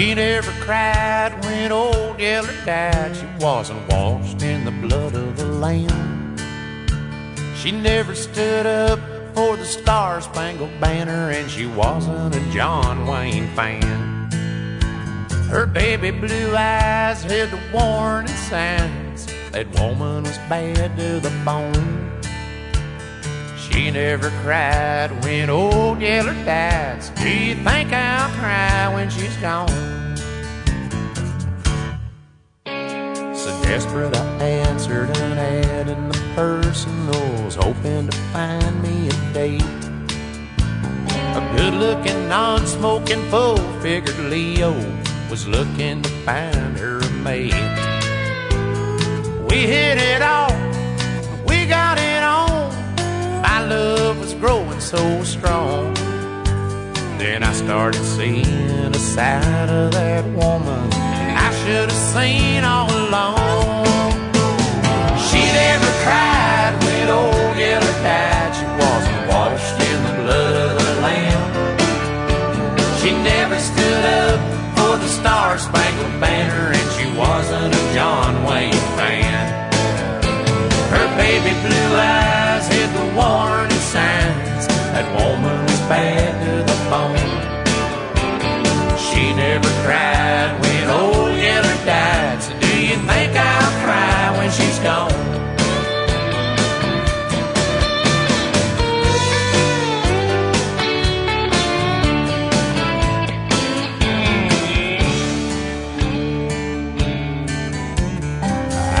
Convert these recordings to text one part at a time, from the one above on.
She never cried when old Yeller died. She wasn't washed in the blood of the Lamb. She never stood up for the Star Spangled Banner, and she wasn't a John Wayne fan. Her baby blue eyes had the warning signs that woman was bad to the bone. She never cried when old Yeller died. So do you think I'll cry when she's gone? So desperate, I answered an ad in the personals, hoping to find me a date. A good looking, non smoking, full figured Leo was looking to find her a mate. We hit it off, Then I started seeing a side of that woman I should have seen all along. She never cried when old Yeller died. She wasn't washed in the blood of the Lamb. She never stood up for the Star Spangled Banner, and she wasn't a John Wayne fan. Her baby blue eyes hid the warning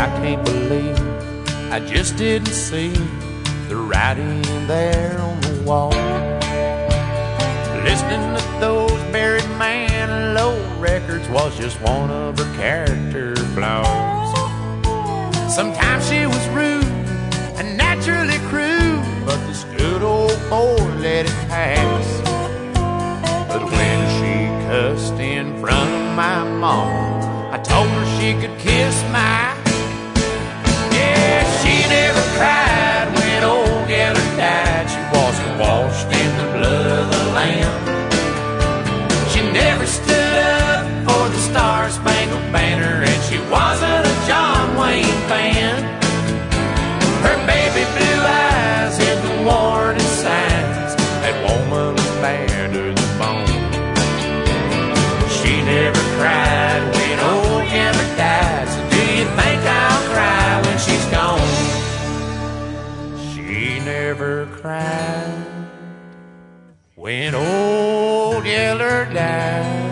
I can't believe I just didn't see the writing there on the wall. Listening to those buried Barry Manilow records was just one of her character flaws. Sometimes she was rude and naturally cruel, but this good old boy let it pass. But when she cussed in front of my mom, I told her she could kiss cried when old Yeller died.